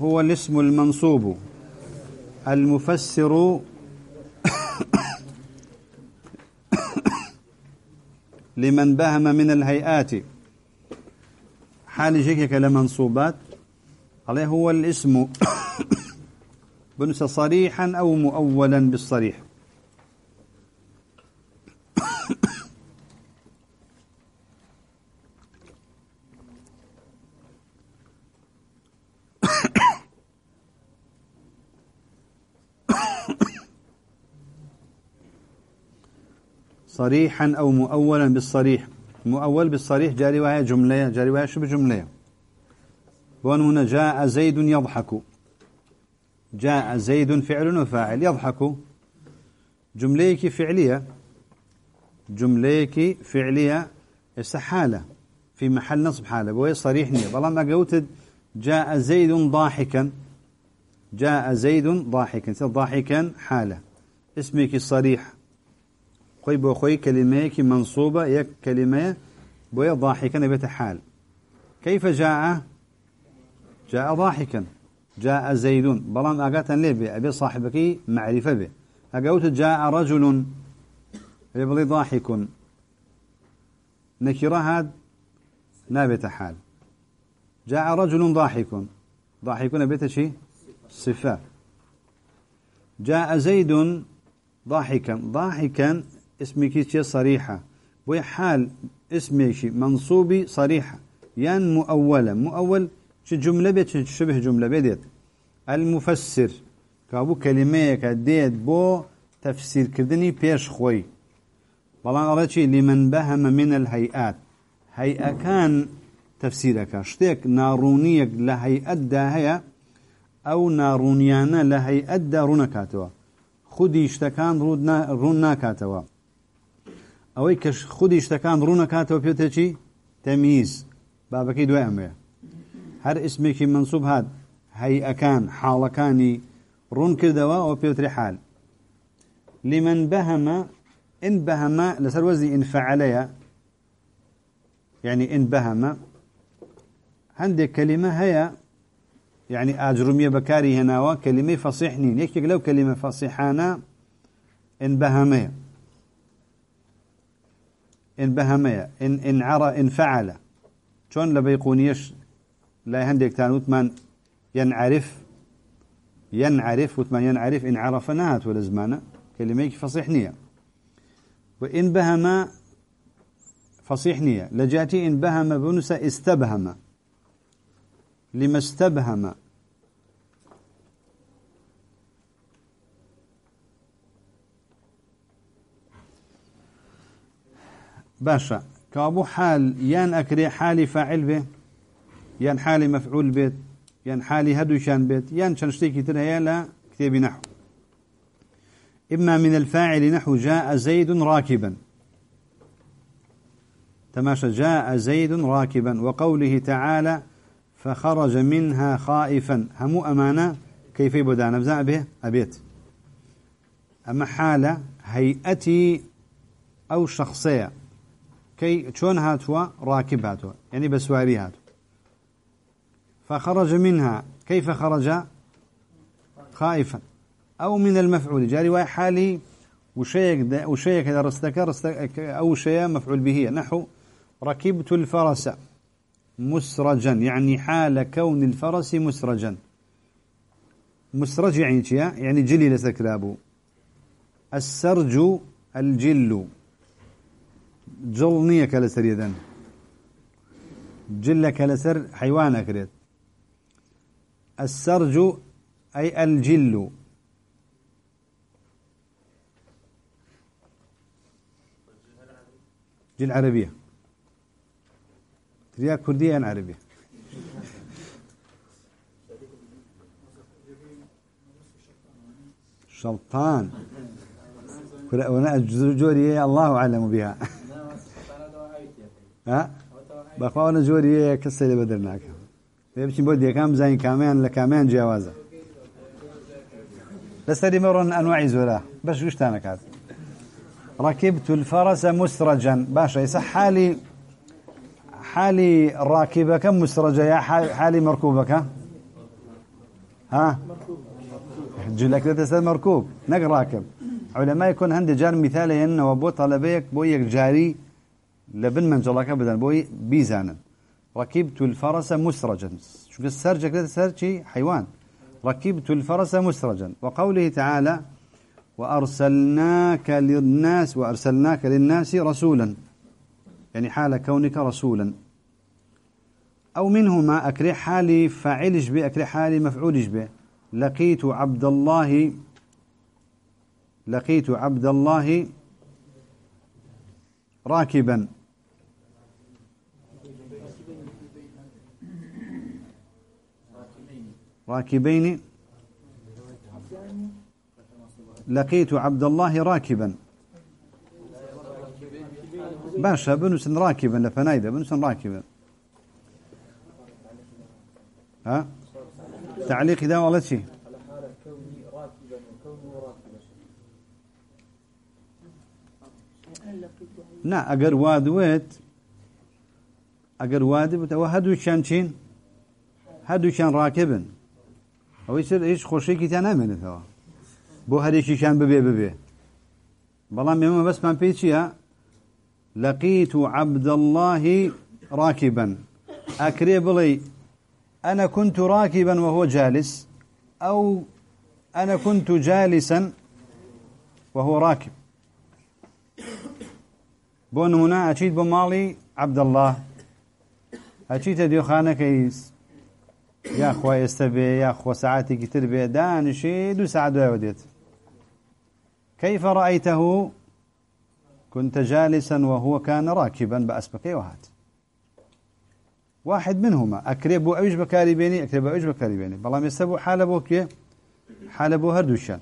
هو الاسم المنصوب. المفسر لمن بهم من الهيئات. حال جيك لمنصوبات عليه هو الاسم. بنس صريحا أو مؤولا بالصريح. صريحا أو مؤولا بالصريح. مؤول بالصريح جاري وهي جملة جاري وهي شو بجملة؟ وان هنا جاء زيد يضحك. جاء زيد فعل وفاعل يضحك. جمليك فعلية. جمليك فعلية استحالة في محل نصب حالة وهي صريح نية. والله ما قلت جاء زيد ضاحكا. جاء زيد ضاحكا ضاحكا حالة. اسمك صريح. خوي بو خوي كلمة منصوبة يك كلمة بو ضاحكا بيت حال. كيف جاء؟ جاء ضاحكا. جاء زيد بلان أقاتا ليه أبي صاحبك معرفة به أقوت جاء رجل يبلي ضاحك. نكرة هاد نابت حال. جاء رجل ضاحك. ضاحك نبت شيء صفة. جاء زيد ضاحكا. ضاحكا اسمك شيء صريحة. وهي حال اسمك منصوبي صريحة. يعني مؤولة. مؤول شو جملة بيت شبه جملة بيت المفسر. كابو كلمة كديت بو تفسير كردني بيش خوي. بلان أرى لمن بهم من الهيئات. هيئة كان تفسيرك. شتيك نارونيك لهيئة دا هي أو نارونيانا لهيئة دا رونكاتوا خودي اشتكان رون ناكاتوا ئەوەی کە خودی شتەکان ڕوونەکاتەوە پێتێکی تەمیز. بابەکەی دوای ئەمەیە هەر اسمێکی منسوب هات. هەیئەکان حاڵەکانی ڕوون کردەوە ئەو پێوتری حال. لمن بهمە إن بهمە لەسەر وەزی ئینفعلەیە يعني إن بهمە هەندێک کەلیمە هەیە يعني ئاجرومیە بەکاری هێناوە کەلیمەی فەسیح نین. یەکێک لەو کەلیمە فەسیحانە إن بهمەیە إن بهمية إن إن عرى إن فعل. شون لبيقونيش لا يهندك تانوت من ينعرف ينعرف وثمان ينعرف إن عرف نهات ولا زمانة. كلمة فصيح نية. وإن بهم فصيح نية. لجاتي إن بهم بنسى استبهم لما استبهم باشا. كابو حال يان أكري حالي فاعل به يان حالي مفعول بيت يان حالي هدو شان بيت يان شنشتيكي ترهيا لا كتاب نحو. إما من الفاعل نحو جاء زيد راكبا. تماشى جاء زيد راكبا وقوله تعالى فخرج منها خائفا. همو أمانة كيف يبدأ؟ نبزع به؟ أبيت. أما حالة هيئتي أو شخصية. كي شون هاتوا راكب هاتوا يعني بسواري هاتوا فخرج منها. كيف خرج؟ خائفا. أو من المفعول. جاري واي حالي وشيك وشيك إذا رستك رستك أو شيء مفعول به. نحو ركبت الفرس مسرجا. يعني حال كون الفرس مسرجا. مسرج يعني يعني جلي لسكرابو السرج الجل. جل کە لەسەر یەدەن جلەکە لەسەر حیوانە کرێت السرج أي الجل. جل عربية. تريا كردية عن عربية. شلطان وأنا جوري الله أعلم بها. ها؟ زۆری کەسە لێ بەدەر ناکە بچین بۆ دیەکان بزانین کامیان لە کامیان جیاوازە. لەسەری مەڕۆن ئەنواعی زۆرە. بەش گشتانەکات ركبت الفرس مسرجا باشا يصح حالي حالي راكبك مسرجا يا حالي مركوبك ها؟ جلك تسال مركوب نق راكب علماء يكون عندي جار مثالي انه وبو طلبيك بويك جاري لبن من جلاك بدل بوي بيزانا ركبت الفرس مسرجا. شوف السرجة كده سرجي حيوان. ركبت الفرس مسرجا. وقوله تعالى وأرسلناك للناس وأرسلناك للناس رسولا. يعني حال كونك رسولا. أو منهما أكري حالي فاعلش به أكري حالي مفعولش به. لقيت عبد الله لقيت عبد الله راكبا. راكبين. لقيت عبد الله راكبا. باشا بنسن راكبا لفنايدة بنسن راكبا. ها؟ تعليق إذا والله شيء. نا اگر وادويت اگر وادبت أو هدو شان چين هدو شان راكبن أو يصير إيش خوشي كي تنامن ثوا بو هريشي شان ببي ببي بلام يوم بس من بيتشيا لقيت عبد الله راكبا أكري بلي أنا كنت راكبا وهو جالس أو أنا كنت جالسا وهو راكب بون هنا أشيد بمالي عبد الله أشيد ديو خانة يا أخوة يستبي يا أخوة ساعاتي كتير بيدان شيء دو ساعة دو يوديت كيف رأيته؟ كنت جالسا وهو كان راكبا بأسبكي وهات. واحد منهما أكريبو أوش بكاري بيني أكريبو أوش بكاري بيني. بلام يستبو حال بوكي حال بو هردوشان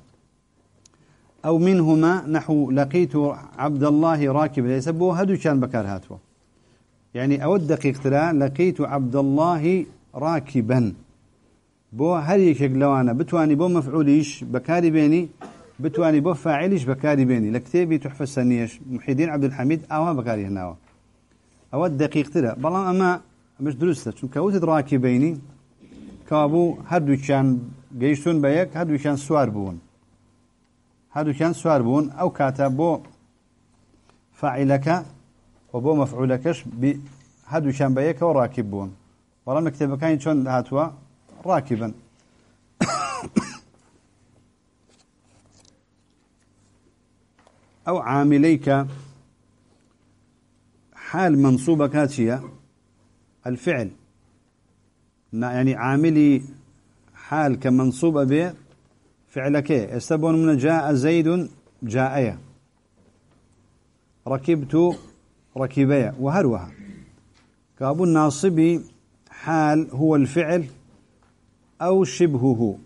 أو منهما نحو لقيت عبد الله راكبا يسبو هردوشان بكار هاتوا. يعني أود دقيق ترى لقيت عبد الله راكبا. بو هر يكيك لوانا بتواني بو مفعوليش بكاري بيني بتواني بو فاعليش بكاري بيني لكتابي تحفة السنيش محيدين عبد الحميد أو بكاري هناوا أود دقيق ترى بلان أما مش درسته چون كوتد راكبيني كابو هردو كان جيشتون بيك هردو كان سوار بون هردو كان سوار بون أو كاتبو فاعلك وبو مفعولكش هردو كان بيك وراكب بون والله مكتب كان شون هاتوا راكبا أو عامليك حال منصوبة كاتشية الفعل يعني عاملي حال كمنصوب به فعلك يستبون من جاء زيد جاء ركبت ركبيا وهروها كابو الناصبي حال هو الفعل أو شبهه.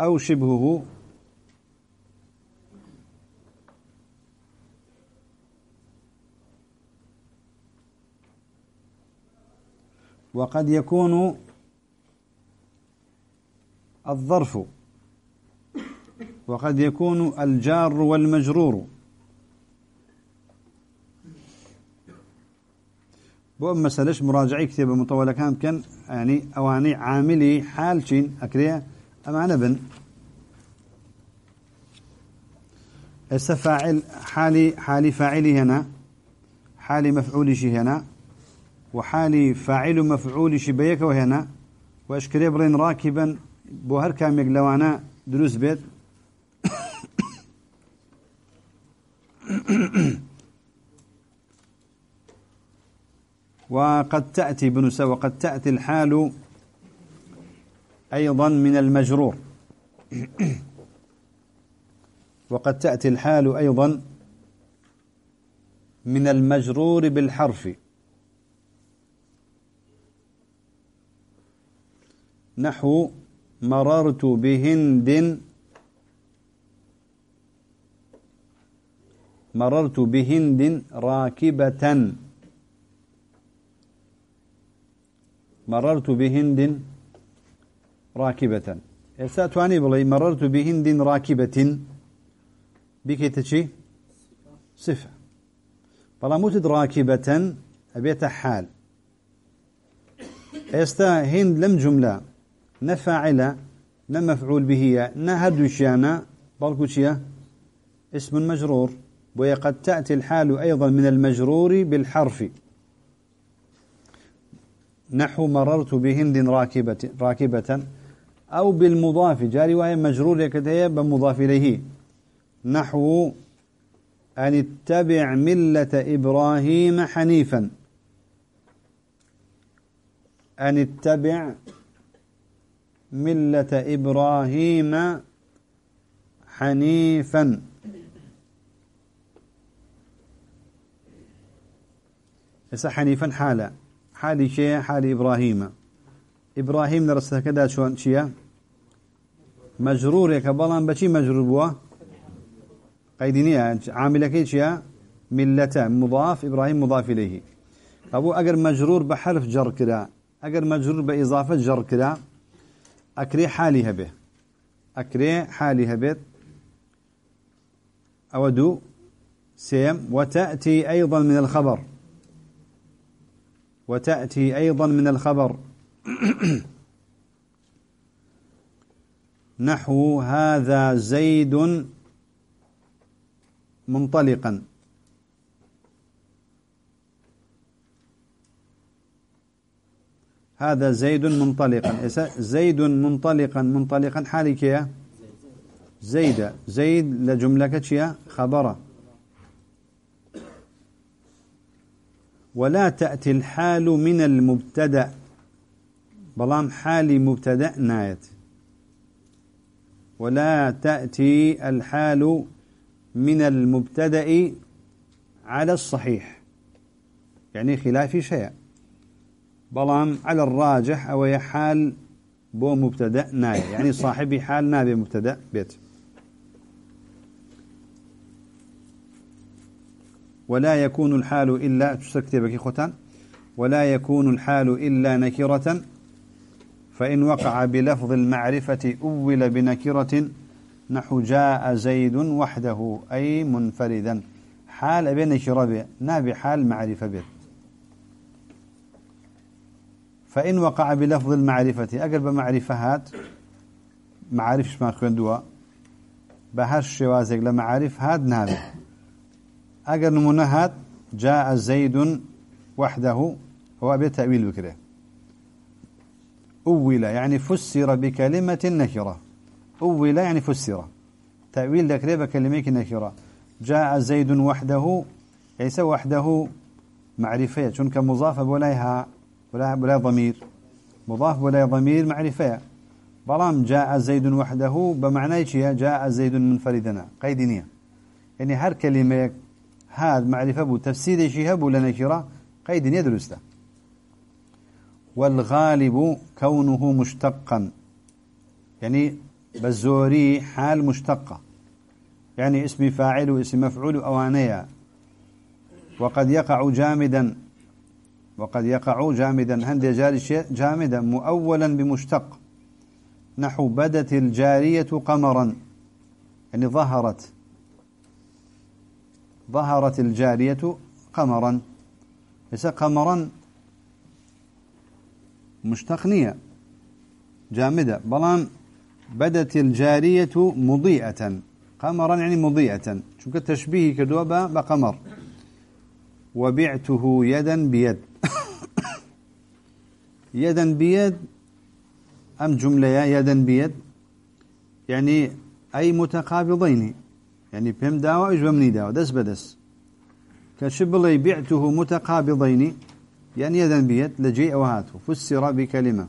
أو شبهه. وقد يكون الظرف. وقد يكون الجار والمجرور. بو مسألة مراجعي كتابة مطولة كان كان يعني أواني عاملي حال شين أكريا أمانة بن. فاعل حالي حالي فاعلي هنا حالي مفعولي شي هنا وحالي فاعل مفعول شبيك وهنا وأشكري برين راكبا بوهر كاميق لوانا دروس بيت. وقد تأتي بنسا وقد تأتي الحال أيضا من المجرور. وقد تأتي الحال أيضا من المجرور بالحرف. نحو مررت بهند. مررت بهند راكبة. مررت بهند راكبة. تواني بلي مررت بهند راكبة. بك تشي صفة. بلا موتد راكبة أبيت حال. استا هند لم جملة. نفاعلة نمفعول به. نهد شانا بلكو اسم مجرور. وقد تأتي الحال أيضا من المجرور بالحرف. نحو مررت بهند راكبة, راكبة أو بالمضاف جاري وهي مجرور كده بمضاف إليه. نحو أن اتبع ملة إبراهيم حنيفا. أن اتبع ملة إبراهيم حنيفا. إسا حنيفا حالا. حالي شيء حالي إبراهيم. إبراهيم نرسل كذا شون شيء؟ مجرور يا كبلان بشي مجرور بوا؟ قيدينية عاملة شيء؟ ملة مضاف إبراهيم مضاف إليه. أبو أجر مجرور بحرف جر كذا. أجر مجرور بإضافة جر كذا. أكري حالي به أكري حالي به أودو. سيم. وتأتي أيضا من الخبر. وتأتي أيضا من الخبر. نحو هذا زيد منطلقا. هذا زيد منطلقا. زيد منطلقا. منطلقا حالي كيا؟ زيد. زيد لجملة كتشيا خبره. ولا تأتي الحال من المبتدأ. بلام حالي مبتدأ نايت. ولا تأتي الحال من المبتدأ على الصحيح. يعني خلاف شيء. بلام على الراجح أو حال بو مبتدأ ناي يعني صاحبي حال نابي مبتدأ بيت. ولا يكون الحال إلا تستكتبك خوتان ولا يكون الحال إلا نكرة. فإن وقع بلفظ المعرفة أول بنكرة نحو جاء زيد وحده أي منفردا. حال بين نكرة نابي حال معرفة به. فإن وقع بلفظ المعرفة أقرب معرفة معارف ما كندوا بهرش شوازق لمعارف هاد نابي أجر نمونهات جاء زيد وحده هو أبي تأويل بكرة. أول يعني فسر بكلمة نكرة. أول يعني فسر. تأويل ذكره بكلمة نكرة. جاء زيد وحده ليس وحده معرفة. شنك مضاف ولاها ولا ولا ضمير. مضاف ولا ضمير معرفة. بلام جاء زيد وحده بمعنى جاء زيد منفردنا قيدنية. يعني هر كلمة هذا معرفة بو تفسير شيء هبو لنكرة قيد يدرسته. والغالب كونه مشتقا. يعني بزوري حال مشتقة. يعني اسم فاعل واسم مفعول أوانيا وقد يقع جامدا. وقد يقع جامدا. هند جاري جامدا. مؤولا بمشتق. نحو بدت الجارية قمرا. يعني ظهرت. ظهرت الجارية قمرا. ليس قمرا مشتقنية جامدة بلان بدت الجارية مضيئة. قمرا يعني مضيئة. شو كتشبيه كدوبة؟ بقمر. وبعته يدا بيد. يدا بيد أم جملة يدا بيد؟ يعني أي متقابضين. يعني بهم داوى إيش بمني داوى دس بدس. كشبلي بعته متقابضين. يعني يدا بيد لجيء وهاته فسر بكلمة.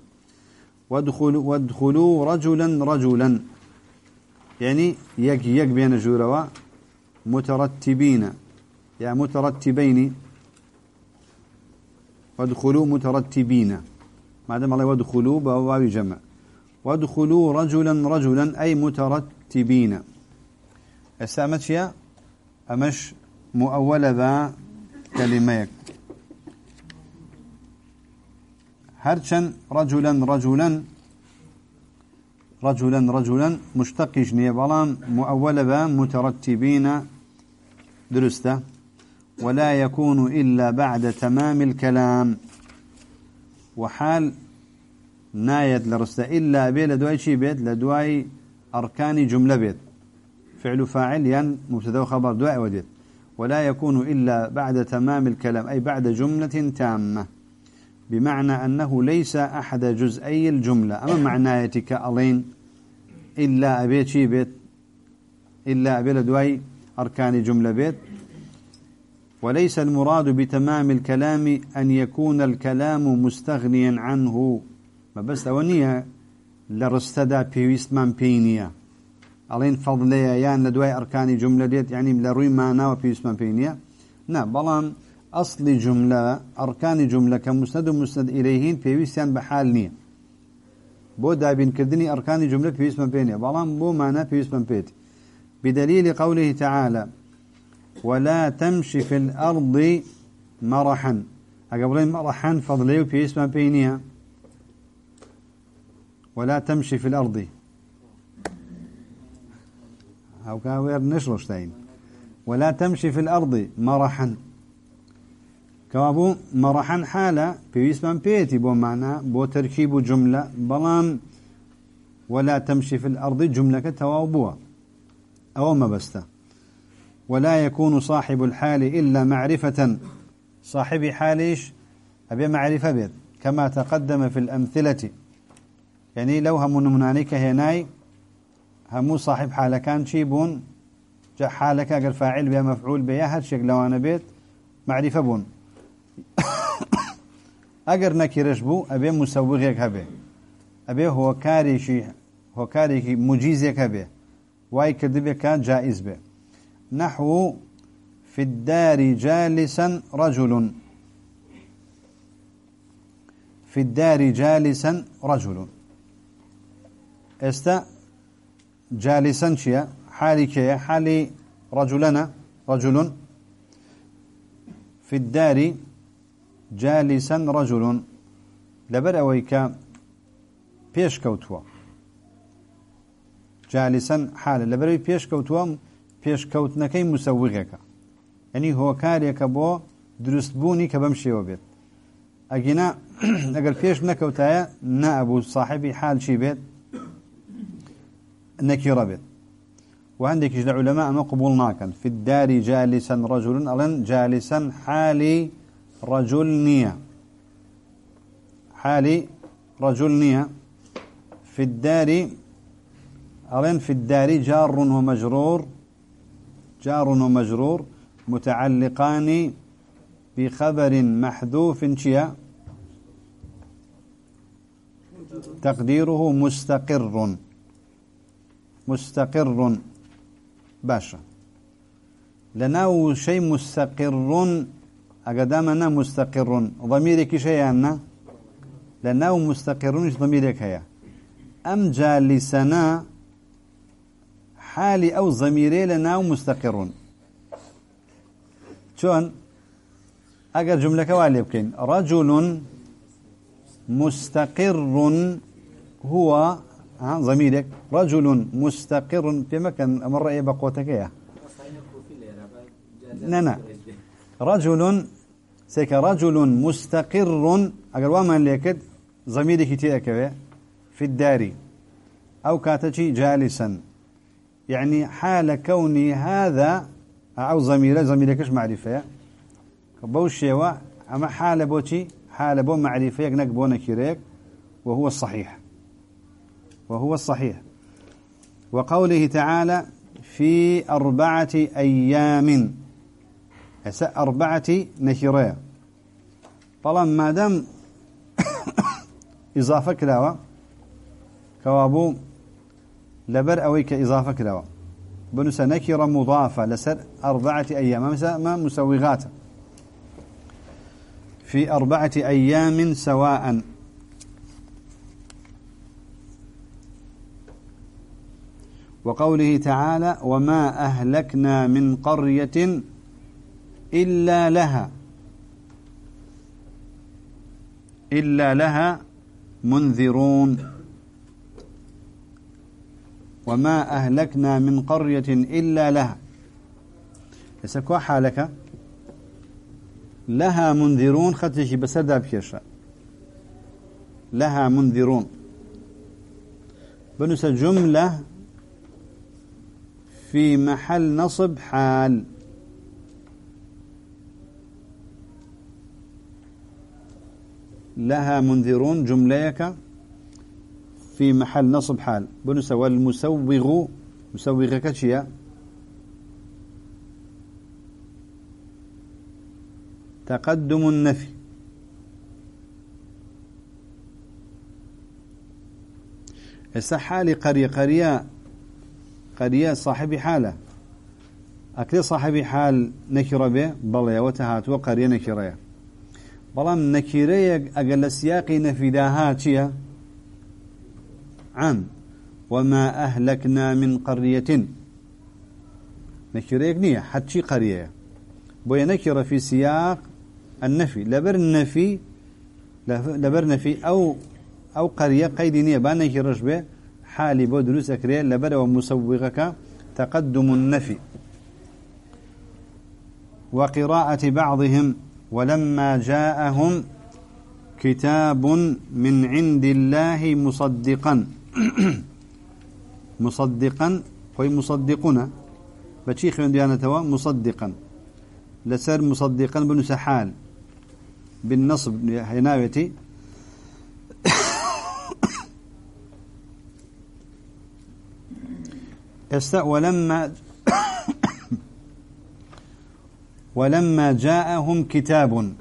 وادخلوا, وادخلوا رجلا رجلا. يعني يك يك بين جوروا. مترتبين. يا مترتبين. وادخلوا مترتبين. ما دام الله وادخلوا بواب جمع وادخلوا رجلا رجلا. أي مترتبين. السامتشيا أمش مؤولة ذا كلميك. هرشن رجلا رجلا رجلا رجلا مشتق جنيه مؤولة ذا مترتبين. درسته. ولا يكون إلا بعد تمام الكلام. وحال نايت لرستا إلا أبي لدواي شي بيت؟ لدواي أركان جملة بيت. فعل فاعل ين مبتدا وخبر دواء وديت. ولا يكون إلا بعد تمام الكلام أي بعد جملة تامة. بمعنى أنه ليس أحد جزئي الجملة. أما معنايتك ألين إلا أبي شي بيت؟ إلا أبي لدواي أركان جملة بيت. وليس المراد بتمام الكلام أن يكون الكلام مستغنيا عنه. ما بس أونية لرستدا بيويستمان بينيا ألين فضلية يان لدواي أركان جملة ديت يعني لروي معنى وبيويستمان بينيا نا بلان أصل جملة أركان جملة كمسند ومسند إليهين بيويستان بحال نية بو دابين كردني أركان جملة بيويستمان بينيا بلان بو معنى بيويستمان بيت بدليل قوله تعالى ولا تمشي في الأرض مرحا أقبلين مرحا فضلي في اسم بينيها ولا تمشي في الأرض أو كاوير نشرشتين ولا تمشي في الأرض مرحا. كوابو مرحا حالة اسم بيتي بو معنى بو تركيب جملة بلان ولا تمشي في الأرض جملة كتوابوها أو ما بسته. ولا يكون صاحب الحال إلا معرفة. صاحب حاليش أبي معرفة بيت. كما تقدم في الأمثلة. يعني لو هم منانيك هناي همو صاحب حالة كان شيبون جاء حالك أقل فاعل بها مفعول بها هر شيء لو أنا بيت معرفة بون أقر نكرش بو أبي مسوغيك هبه أبي هو كاري شي هو كاري مجيزيك هبه واي كذبك جائز به نحو في الدار جالسا رجل. في الدار جالسا رجل. است جالسا چییە؟ حالی کەیە حالی ڕجلەنە ڕجلون في الدار جالسا رجل لەبەر ئەوەی کە پێشکەوتووە جالسن حالە لەبەروی پێشکەوتووە پێشکەوتنەکەی موسەویغێکە ئەنی هۆکارێکە بۆ دروستبوونی کە بەم شێوە بێت. ئەگینا ئەگەر پێش نەکەوتایە نەبوو صاحبی حال چی بێت؟ نەکیڕە بێت وعندك العلماء ما قبول ناكن. في الدار جالسا رجل ألن جالسا حالي رجل نية. حالي رجل نية. في الدار ألن في الدار جار ومجرور. جار ومجرور. متعلقان بخبر محذوف شيا. تقديره مستقر. مستقر. باشا. لناو شيء مستقر. أقدامنا مستقر. ضميرك شيء أنا؟ لناو مستقر ضميرك هيا؟ أم جالسنا حالي أو ضميري لناو مستقرون شون أقر جملة كوالي بكين رجل مستقر هو ضميرك. رجل مستقر في مكان أمر إيه بقوتك يا. نعم رجل سيك رجل مستقر. أقر وما ليكد ضميرك تيأكوه في الدار. أو كاتشي جالسا. يعني حال كوني هذا أو ضميره ضميركش معرفة بوشيوا أما حال بوتي حال بو معرفة يقنق بو نكيريك وهو الصحيح وهو الصحيح. وقوله تعالى في أربعة أيام. أربعة نكيرية طالما ما دام إضافة كلاوة. كوابو. لبر أويك إضافة كلاوة. بنس نكرة مضافة لسر أربعة أيام. ما مسوغات. في أربعة أيام سواء. وقوله تعالى وما أهلكنا من قرية إلا لها إلا لها منذرون وما أهلكنا من قرية إلا لها يسكوا حالك؟ لها منذرون خطيش بسردا بكيشا لها منذرون. بنس جملة في محل نصب حال. لها منذرون جمليك في محل نصب حال. بنس والمسوغ مسوغ كشيا تقدم النفي. هسه حالي قرية قرية قرية صاحب حالة. أكثر صاحب حال نكرة به بل وتهات وقرية نكرة بلام نكرة أقل سياقي نفيداها تشيا عام. وما أهلكنا من قرية. نكرة نية حتى قرية؟ بويا نكرة في سياق النفي. لبر النفي لبر نفي أو أو قرية قيد نية بانك رجبه حالي بو دروس أكريه لبر ومسوغك تقدم النفي. وقراءة بعضهم ولما جاءهم كتاب من عند الله مصدقا. مصدقا خوي مصدقنا بشيخ ديانة مصدقا. لسر مصدقا بنس حال بالنصب هناوتي است ولما ولما جاءهم كتاب.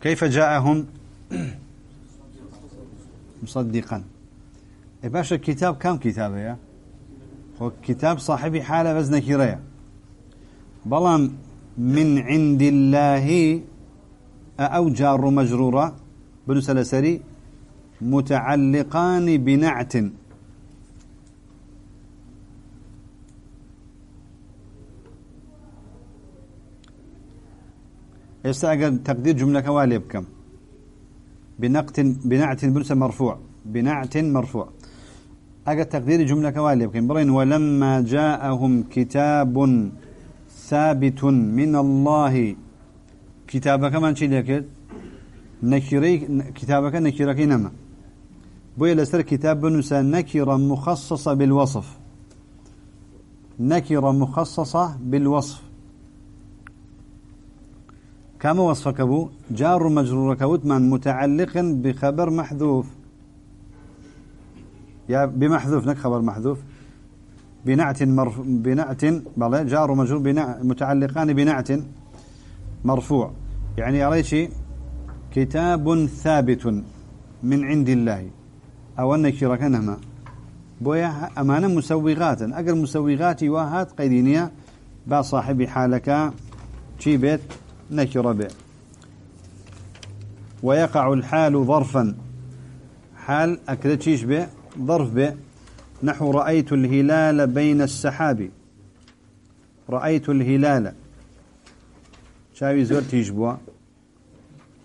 كيف جاءهم؟ مصدقا. إيه باشا الكتاب كم كتاب يا؟ هو كتاب صاحبي حالة بزن كريا بلام من عند الله أو جار مجرورة بنسلسري متعلقان بنعت. يستأجر تقدير جملة كوالي بكم بنقت بنعت بنسى مرفوع. بنعت مرفوع. أجا تقدير جملة كوالي بكم برين ولما جاءهم كتاب ثابت من الله. كتابك من شيء لك نكري كتابك نكرك نما بوي لسر كتاب بنسى نكرة مخصصة بالوصف. نكرة مخصصة بالوصف. كما وصفك أبو جار مجرور كوتمان متعلق بخبر محذوف. يا بمحذوف نك خبر محذوف. بنعت مرف بنعت بلا جار مجرور بنع متعلقان بنعت مرفوع. يعني أريشي كتاب ثابت من عند الله. أو أنك شركنهما بويا أمانة مسوغات. أقل مسوغاتي واهات قيدينية با صاحب حالك شي بيت. نكر به. ويقع الحال ظرفا. حال أكدتشيش به؟ ظرف به. نحو رأيت الهلال بين السحاب. رأيت الهلال. شاوي زور تيجبوا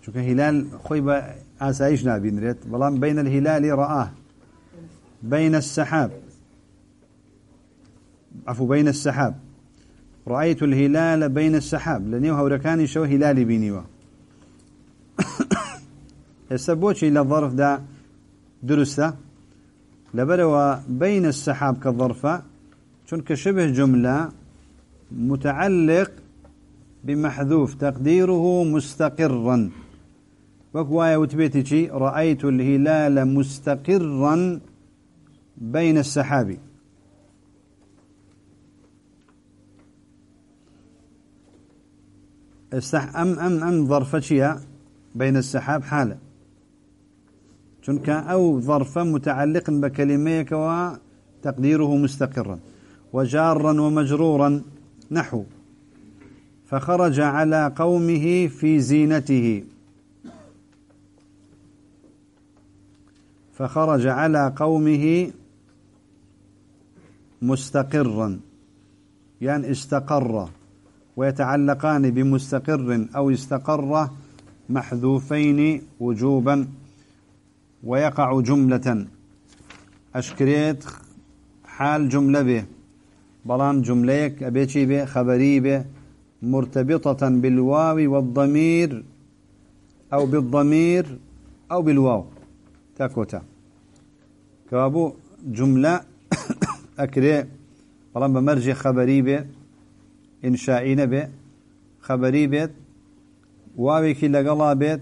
شو هلال خوي آسايش نابين ريت بلان بين الهلال رآه. بين السحاب. عفوا بين السحاب. رأيت الهلال بين السحاب. لنيو هوركاني شو هلالي بينيوا السبوشي للظرف ده درسته؟ لبروا بين السحاب كالظرفة چونك شبه جملة متعلق بمحذوف تقديره مستقرا. وكوايا وتبيتي رأيت الهلال مستقرا بين السحاب استح أم أم أم ظرفتشيا بين السحاب حالة. چونك أو ظرفا متعلق بكلميك وتقديره مستقرا وجارا ومجرورا نحو. فخرج على قومه في زينته. فخرج على قومه مستقرا. يعني استقر. ويتعلقان بمستقر أو استقر محذوفين وجوبا ويقع جملة. أشكريت حال جملة به بلان جمليك أبيتي به خبري به مرتبطة بالواو والضمير أو بالضمير أو بالواو. تاكوتا. كوابو جملة أكري. بلان بمرجي خبري بي. إنشائي به خبري بيت واويكي لقلا بيت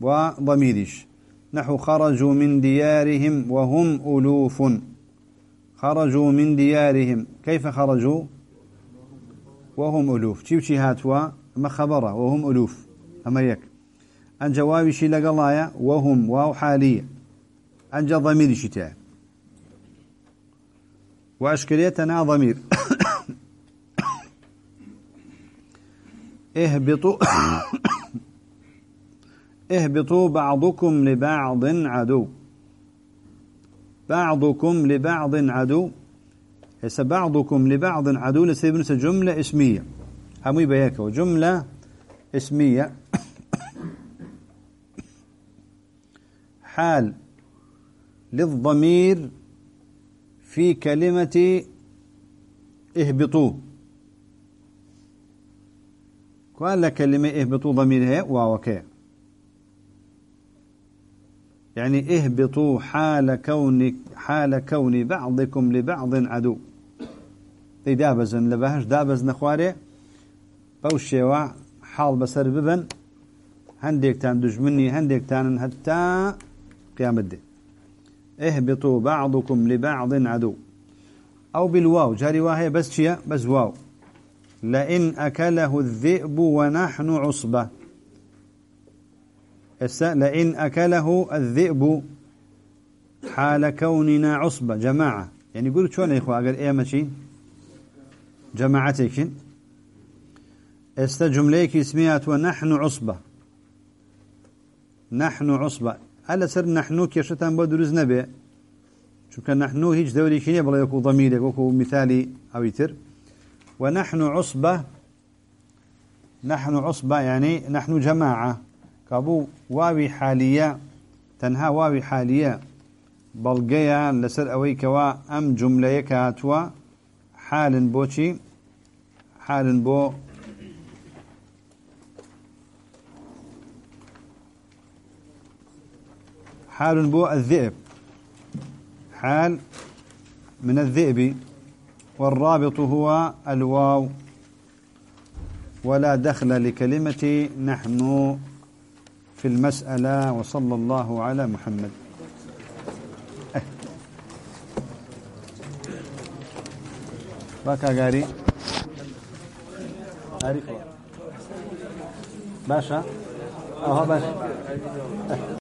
وضميرش نحو خرجوا من ديارهم وهم ألوف. خرجوا من ديارهم. كيف خرجوا؟ وهم ألوف. تشيب شي هاتوا؟ ما خبره؟ وهم ألوف. أما يك. أن جوابي شي لقلايا وهم. واو حالية أن ضمير شتاء وأشكاليتنا ضمير. اهبطوا اهبطوا بعضكم لبعض عدو. بعضكم لبعض عدو. هسه بعضكم لبعض عدو لسيب جملة اسمية. همي بياك جملة اسمية. حال للضمير في كلمة اهبطوا. قال كلمة اهبطوا ضميرها واوكي يعني اهبطوا حال كون حال كون بعضكم لبعض عدو. دي دابزن لبهش دابز نخواري بوشيوا حال بسر ببن. هنديك تان دجمني هنديك تان حتى قيام الدين اهبطوا بعضكم لبعض عدو. أو بالواو جاري واهي بس شيء بس واو. لئن أكله الذئب ونحن عصبة. لئن أكله الذئب حال كوننا عصبة. جماعة. يعني قلت شو يا إخوة؟ أقل إيه ماشي جماعتك. است جمليك اسميات ونحن عصبة. نحن عصبة. هل سر نحن كيشتان بدرز نبي. شو كان نحن هيج دوري كيني بلا يكون ضميرك وكو مثالي أو يتر ونحن عصبة. نحن عصبة يعني نحن جماعة. كابو واوي حالية تنها واوي حالية. بلقيا لسر أوي كوا أم جملة كاتوا. حال بوشي. حال بو. حال بو الذئب. حال من الذئب. والرابط هو الواو. ولا دخل لكلمة نحن في المسألة وصلى الله على محمد. باكا قاري عارف باشا. أه باشا